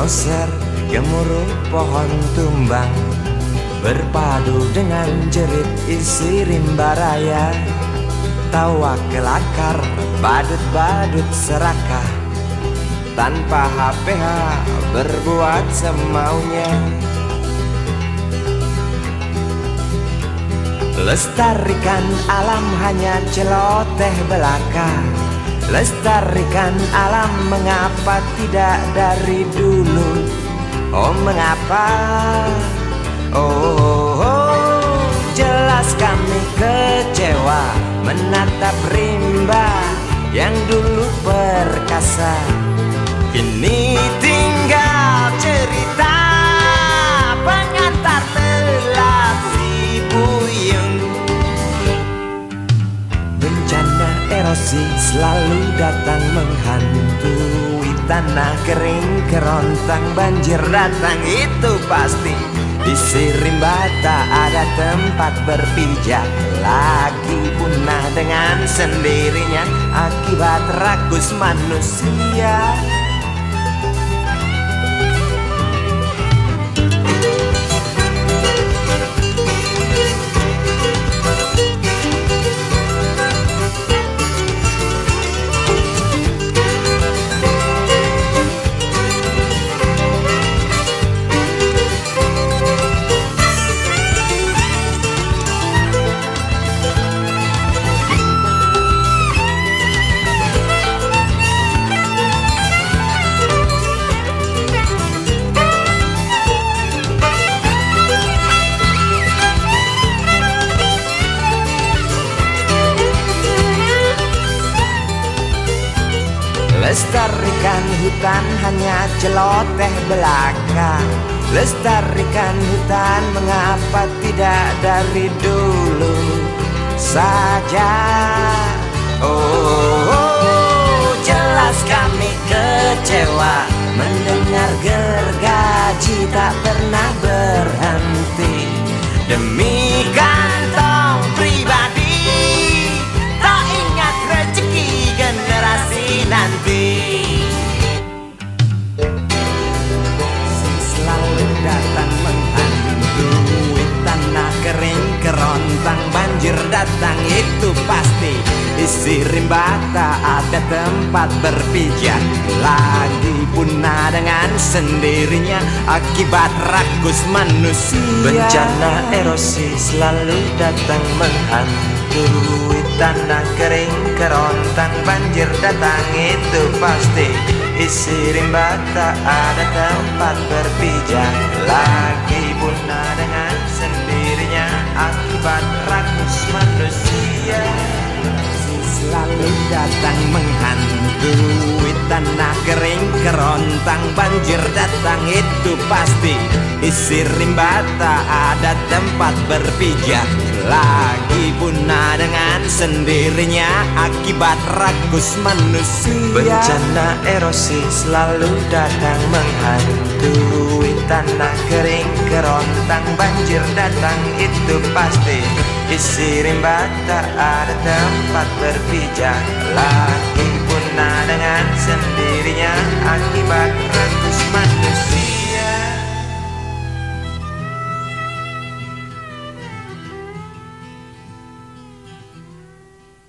Bulldozer Gemuruh pohon tumbang Berpadu dengan jerit isi rimba raya. Tawa kelakar Badut-badut serakah Tanpa HPH Berbuat semaunya. Lestarikan alam hanya celoteh belaka Lestarikan alam mengapa tidak dari dulu? Oh mengapa? Oh, oh, oh jelas kami kecewa Menatap rimba yang dulu perkasa. Kini Erosi selalu datang menghantui Tanah kering kerontang banjir datang itu pasti. Di Sirimbata ada tempat berpijak Lagi punah dengan sendirinya Akibat rakus manusia Lestarikan hutan hanya celoteh belaka. Lestarikan hutan mengapa tidak dari dulu saja? Oh, oh, oh jelas kami kecewa Mendengar banjir datang itu pasti Isi rimba. Tak ada tempat berpijak Lagi punah dengan sendirinya Akibat rakus manusia. Bencana erosi selalu datang menghantui Tanah kering kerontang banjir datang itu pasti Isi rimba. Tak ada tempat berpijak Lagi punah dengan sendirinya Akibat datang menghantui Tanah kering kerontang banjir datang itu pasti. Isi rimba tak ada tempat berpijak. Lagi punah dengan sendirinya Akibat rakus manusia. Bencana erosi selalu datang menghantui Tanah kering kerontang banjir datang itu pasti Isi rimba tak ada tempat berpijak. Lagi punah dengan sendirinya Akibat ratus manusia.